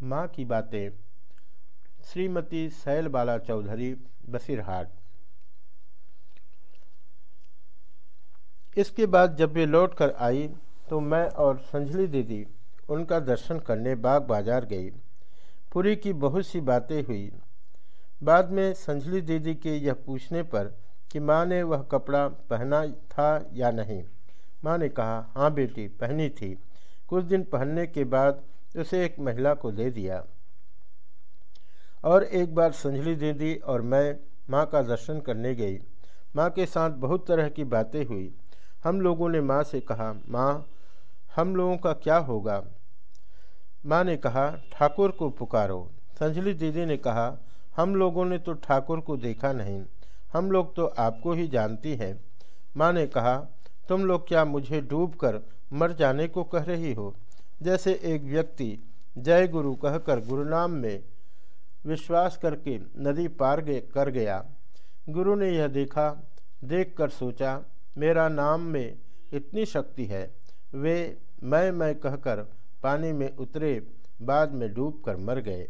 माँ की बातें। श्रीमती शैलबाला चौधरी, बसीरहाट। इसके बाद जब वे लौट कर आई तो मैं और संजली दीदी उनका दर्शन करने बाग बाज़ार गई। पूरी की बहुत सी बातें हुई। बाद में संजली दीदी के यह पूछने पर कि माँ ने वह कपड़ा पहना था या नहीं? माँ ने कहा हाँ बेटी, पहनी थी। कुछ दिन पहनने के बाद उसे एक महिला को दे दिया। और एक बार संजली दीदी और मैं, माँ का दर्शन करने गई। माँ के साथ बहुत तरह की बातें हुई। हम लोगों ने माँ से कहा, माँ, हम लोगों का क्या होगा? माँ ने कहा, ठाकुर को पुकारो। संजली दीदी ने कहा, हम लोगों ने तो ठाकुर को देखा नहीं। हम लोग तो आपको ही जानती हैं। माँ ने कहा, तुम लोग क्या मुझे डूबकर मर जाने को कह रही हो? जैसे एक व्यक्ति जय गुरु कहकर गुरुनाम में विश्वास करके नदी पार गए कर गया। गुरु ने यह देखा, देखकर सोचा, मेरा नाम में इतनी शक्ति है। वे मैं मैं कहकर पानी में उतरे, बाद में डूब कर मर गए।